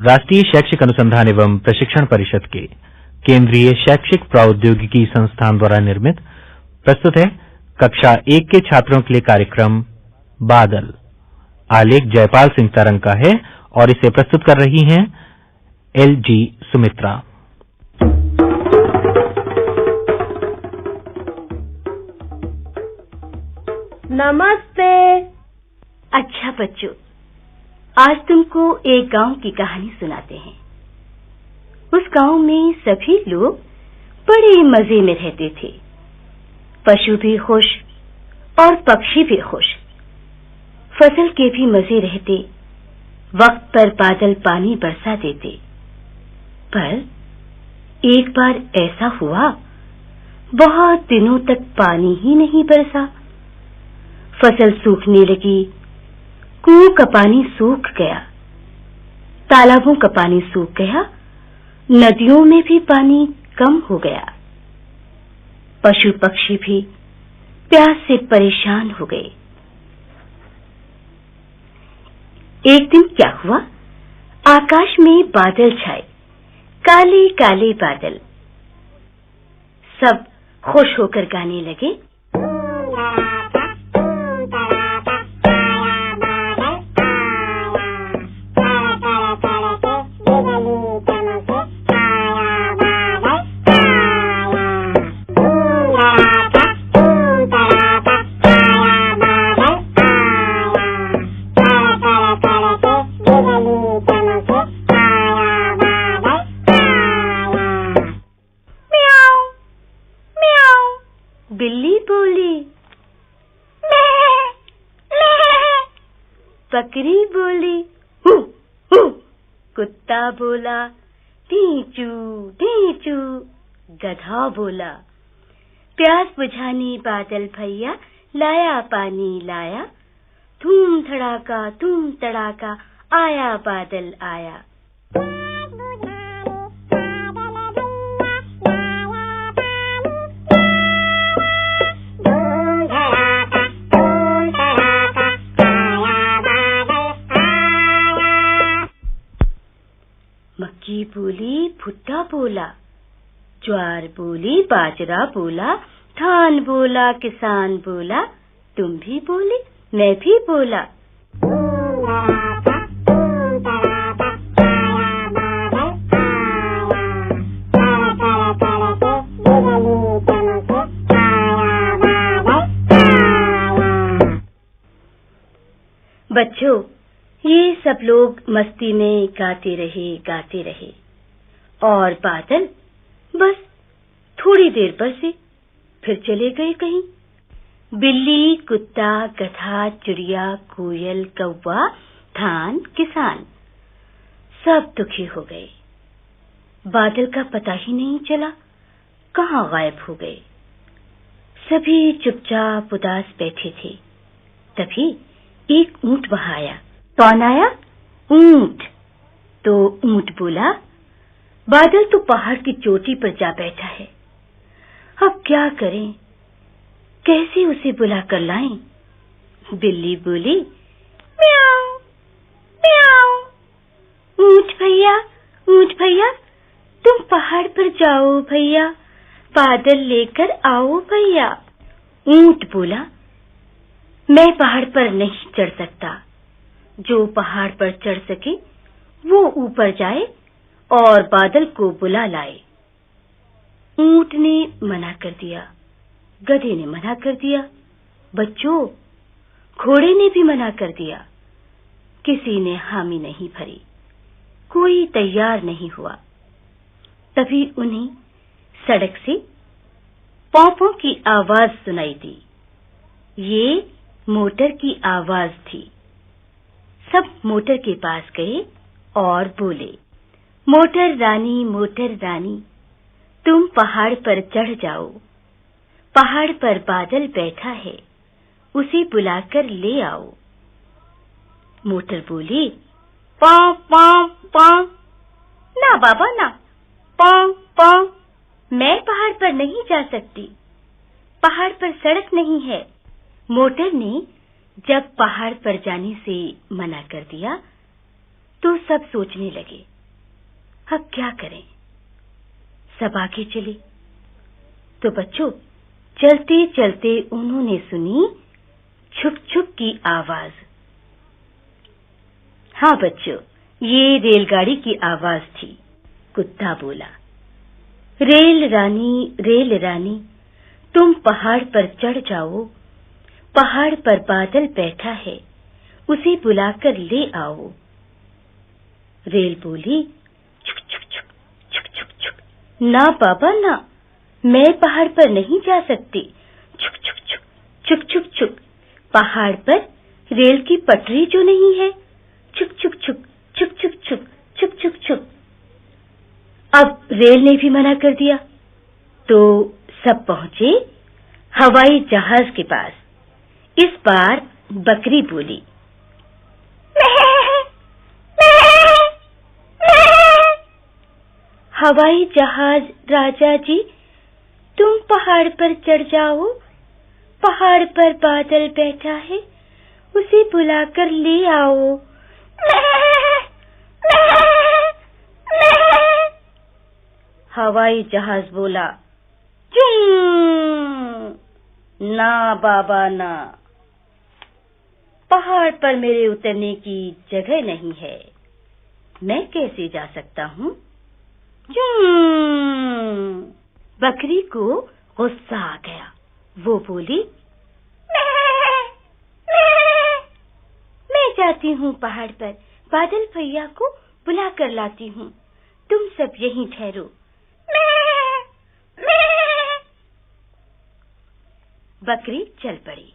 राष्ट्रीय शैक्षिक अनुसंधान एवं प्रशिक्षण परिषद के केंद्रीय शैक्षिक प्रौद्योगिकी संस्थान द्वारा निर्मित प्रस्तुत है कक्षा एक के छात्रों के लिए कार्यक्रम बादल। आलेख जयपाल सिंह तरंग का है और इसे प्रस्तुत कर रही हैं एल जी सुमित्रा। नमस्ते। अच्छा बच्चों आज तुमको एक गाँव की कहानी सुनाते हैं। उस गाँव में सभी लोग बड़े मज़े में रहते थे। पशु भी खुश और पक्षी भी खुश। फ़सल के भी मज़े रहते, वक्त पर बादल पानी बरसा देते। पर एक बार ऐसा हुआ, बहुत दिनों तक पानी ही नहीं बरसा। फ़सल सूखने लगी कुओं का पानी सूख गया। तालाबों का पानी सूख गया। नदियों में भी पानी कम हो गया। पशु पक्षी भी प्यास से परेशान हो गए। एक दिन क्या हुआ? आकाश में बादल छाए। काले काले बादल। सब खुश होकर गाने लगे। बिल्ली बोली। बकरी बोली। हु हु। कुत्ता बोला। टीचू टीचू गधा बोला। प्यास बुझानी बादल भैया लाया पानी लाया। धूम धड़ाका धूम तड़ाका आया बादल आया। भुट्टा बोला। ज्वार बोली, बाजरा बोला, धान बोला, किसान बोला, तुम भी बोली, मैं भी बोला। बच्चों, ये सब लोग मस्ती में गाते रहे गाते रहे। और बादल, बस थोड़ी देर पर से फिर चले गए कहीं। बिल्ली, कुत्ता, गधा, चिड़िया, कोयल, कौवा, धान, किसान, सब दुखी हो गए। बादल का पता ही नहीं चला कहाँ गायब हो गए। सभी चुपचाप उदास बैठे थे। तभी एक ऊँट वहाँ आया। कौन आया? ऊँट। तो ऊँट बोला बादल तो पहाड़ की चोटी पर जा बैठा है। अब क्या करें? कैसे उसे बुला कर लाएँ? बिल्ली बोली, म्याऊ ऊँट भैया ऊँट भैया, तुम पहाड़ पर जाओ भैया, बादल लेकर आओ भैया। ऊँट बोला, मैं पहाड़ पर नहीं चढ़ सकता। जो पहाड़ पर चढ़ सके, वो ऊपर जाए और बादल को बुला लाए। ऊँट ने मना कर दिया, गधे ने मना कर दिया, बच्चों, घोड़े ने भी मना कर दिया। किसी ने हामी नहीं भरी, कोई तैयार नहीं हुआ। तभी उन्हें सड़क से पौपों की आवाज़ सुनाई दी। ये मोटर की आवाज़ थी। सब मोटर के पास गए और बोले मोटर रानी मोटर रानी, तुम पहाड़ पर चढ़ जाओ। पहाड़ पर बादल बैठा है, उसे बुलाकर ले आओ। मोटर बोली पाँ पाँ पाँ ना बाबा, ना। पाँ पाँ मैं पहाड़ पर नहीं जा सकती। पहाड़ पर सड़क नहीं है। मोटर ने जब पहाड़ पर जाने से मना कर दिया तो सब सोचने लगे। अब क्या करें? सब आगे चले। तो बच्चों चलते चलते उन्होंने सुनी छुक छुक की आवाज़। हाँ बच्चों, ये रेलगाड़ी की आवाज़ थी। कुत्ता बोला, रेल रानी रेल रानी, तुम पहाड़ पर चढ़ जाओ। पहाड़ पर बादल बैठा है, उसे बुलाकर ले आओ। रेल बोली छुक छुक छुक छुक छुक छुक ना बाबा ना मैं पहाड़ पर नहीं जा सकती छुक छुक छुक छुक छुक छुक पहाड़ पर रेल की पटरी जो नहीं है छुक छुक छुक छुक छुक छुक छुक छुक छुक अब रेल ने भी मना कर दिया तो सब पहुँचे हवाई जहाज़ के पास इस बार बकरी बोली हवाई जहाज़ राजा जी तुम पहाड़ पर चढ़ जाओ। पहाड़ पर बादल बैठा है, उसे बुलाकर ले आओ। हवाई जहाज़ बोला, चुम, ना बाबा, ना। पहाड़ पर मेरे उतरने की जगह नहीं है। मैं कैसे जा सकता हूँ? बकरी को गुस्सा आ गया। वो बोली, मैं जाती हूँ पहाड़ पर। बादल भैया को बुला कर लाती हूँ। तुम सब यहीं ठहरो। बकरी चल पड़ी।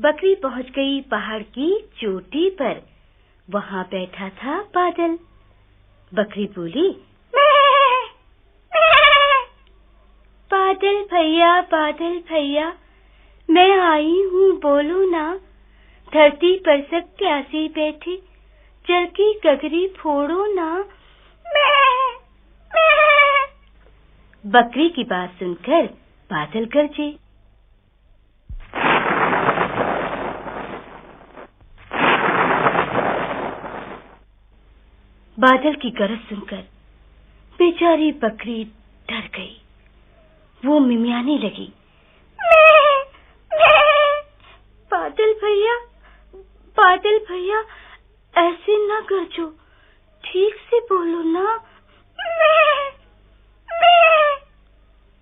बकरी पहुँच गई पहाड़ की चोटी पर। वहाँ बैठा था बादल। बकरी बोली बादल भैया बादल भैया मैं आई हूँ बोलो ना धरती पर सब प्यासी बैठी जल की गगरी फोड़ो ना मैं, मैं। बकरी की बात सुनकर बादल गरजे बादल की गरज सुनकर बेचारी बकरी डर गई। वो मिमियाने लगी। बादल भैया बादल भैया ऐसे ना गरजो ठीक से बोलो ना।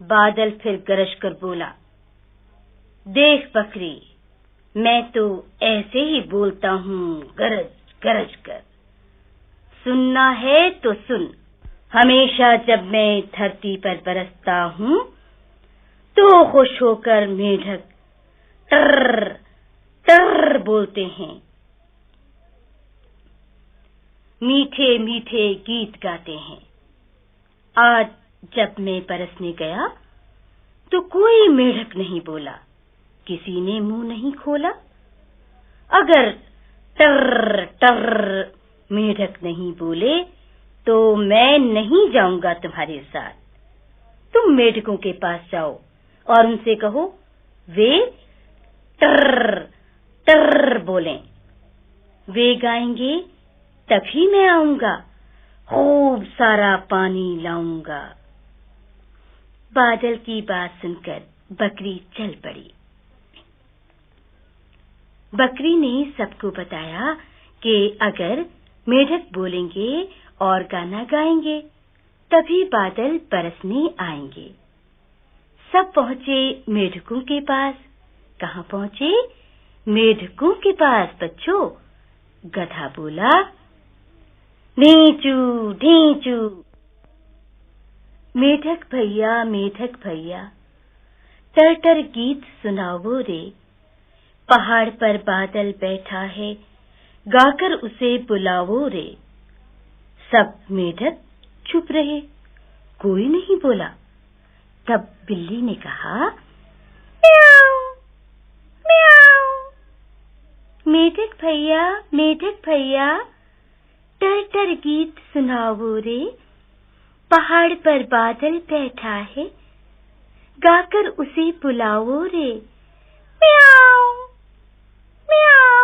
बादल फिर गरज कर बोला देख बकरी मैं तो ऐसे ही बोलता हूँ गरज गरज कर। सुनना है तो सुन। हमेशा जब मैं धरती पर बरसता हूँ तो खुश होकर मेढक टर टर बोलते हैं। मीठे मीठे गीत गाते हैं। आज जब मैं बरसने गया तो कोई मेढक नहीं बोला। किसी ने मुँह नहीं खोला। अगर टर टर मेढक नहीं बोले तो मैं नहीं जाऊँगा तुम्हारे साथ। तुम मेढकों के पास जाओ और उनसे कहो, वे टर टर बोलें। वे गाएँगे, तभी मैं आऊँगा, खूब सारा पानी लाऊँगा। बादल की बात सुनकर बकरी चल पड़ी। बकरी ने सबको बताया कि अगर मेढक बोलेंगे और गाना गाएँगे, तभी बादल बरसने आएँगे। सब पहुँचे मेढकों के पास। कहाँ पहुँचे? मेढकों के पास, बच्चों। गधा बोला ढींचू ढींचू मेढक भैया मेढक भैया टर टर गीत सुनाओ रे। पहाड़ पर बादल बैठा है। गाकर उसे बुलावो रे। सब मेढक चुप रहे। कोई नहीं बोला। तब बिल्ली ने कहा, म्याऊ म्याऊ, मेढक भैया मेढक भैया टर टर गीत सुनाओ रे। पहाड़ पर बादल बैठा है। गाकर उसे बुलाओ रे। म्याऊ म्याऊ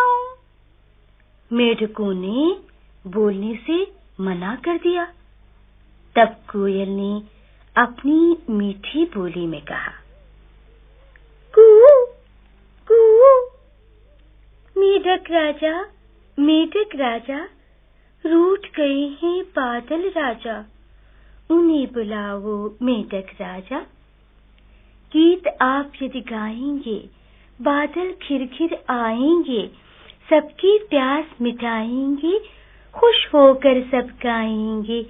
मेढकों ने बोलने से मना कर दिया। तब कोयल ने अपनी मीठी बोली में कहा, कू कू, मेढक राजा मेढक राजा, रूठ गए हैं बादल राजा, उन्हें बुलाओ मेढक राजा। गीत आप यदि गाएँगे, बादल खिर आएँगे सबकी प्यास मिटाएँगे, खुश होकर सब गाएँगे।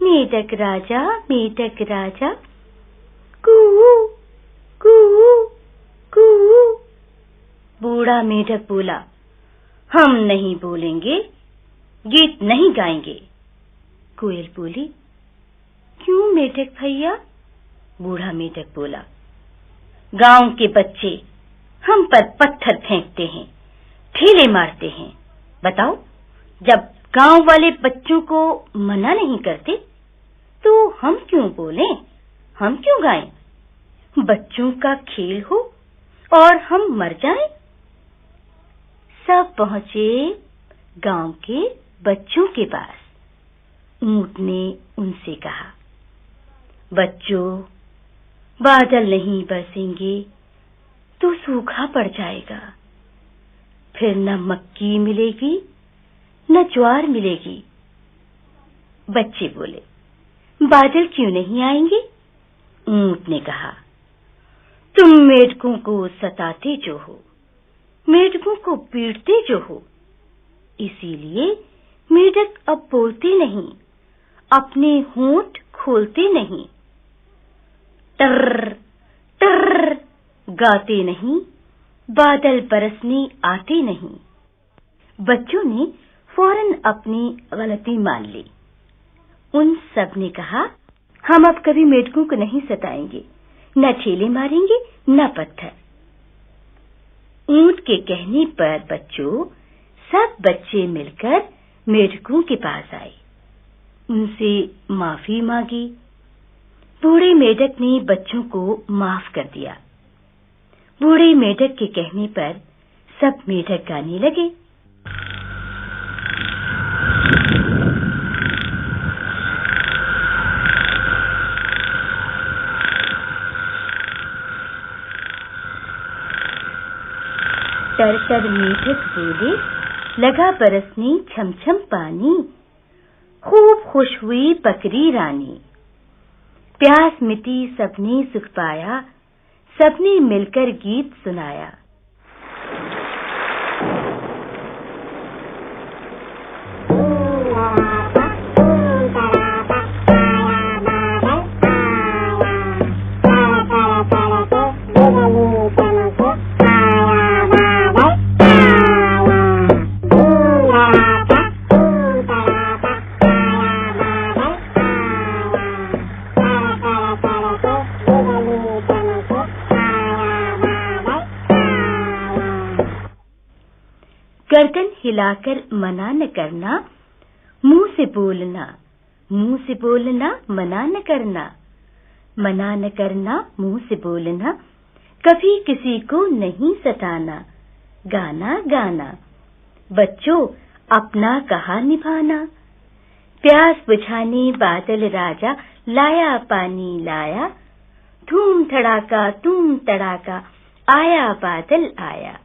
मेढक राजा मेढक राजा। कू कू कू बूढ़ा मेढक बोला, हम नहीं बोलेंगे, गीत नहीं गाएँगे। कोयल बोली, क्यों मेढक भैया? बूढ़ा मेढक बोला, गाँव के बच्चे, हम पर पत्थर फेंकते हैं। ठेले मारते हैं। बताओ, जब गाँव वाले बच्चों को मना नहीं करते तो हम क्यों बोलें? हम क्यों गाएँ? बच्चों का खेल हो और हम मर जाएँ? सब पहुँचे गाँव के बच्चों के पास। ऊँट ने उनसे कहा, बच्चों, बादल नहीं बरसेंगे तो सूखा पड़ जाएगा। फिर न मक्की मिलेगी, न ज्वार मिलेगी। बच्चे बोले, बादल क्यों नहीं आएँगे? ऊँट ने कहा, तुम मेढकों को सताते जो हो, मेढकों को पीटते जो हो। इसीलिए मेढक अब बोलते नहीं, अपने होंठ खोलते नहीं। टर टर गाते नहीं। बादल बरसने आते नहीं। बच्चों ने फ़ौरन अपनी गलती मान ली। उन सबने कहा, हम अब कभी मेढकों को नहीं सताएँगे। न ठेले मारेंगे, न पत्थर। ऊँट के कहने पर बच्चों, सब बच्चे मिलकर मेढकों के पास आए। उनसे माफ़ी मांगी। बूढ़े मेढक ने बच्चों को माफ़ कर दिया। बूढ़े मेढक के कहने पर सब मेढक गाने लगे। तर तर मेढक बोले, लगा बरसने छम छम पानी, खूब खुश हुई बकरी रानी। प्यास मिटी सबने सुख पाया सबने मिलकर गीत सुनाया। हिलाकर मना न करना। मुँह से बोलना। मुँह से बोलना, मना न करना। मना न करना, मुँह से बोलना। कभी किसी को नहीं सताना। गाना गाना। बच्चों, अपना कहा निभाना। प्यास बुझाने बादल राजा, लाया पानी लाया। धूम धड़ाका तुम तड़ाका आया बादल आया।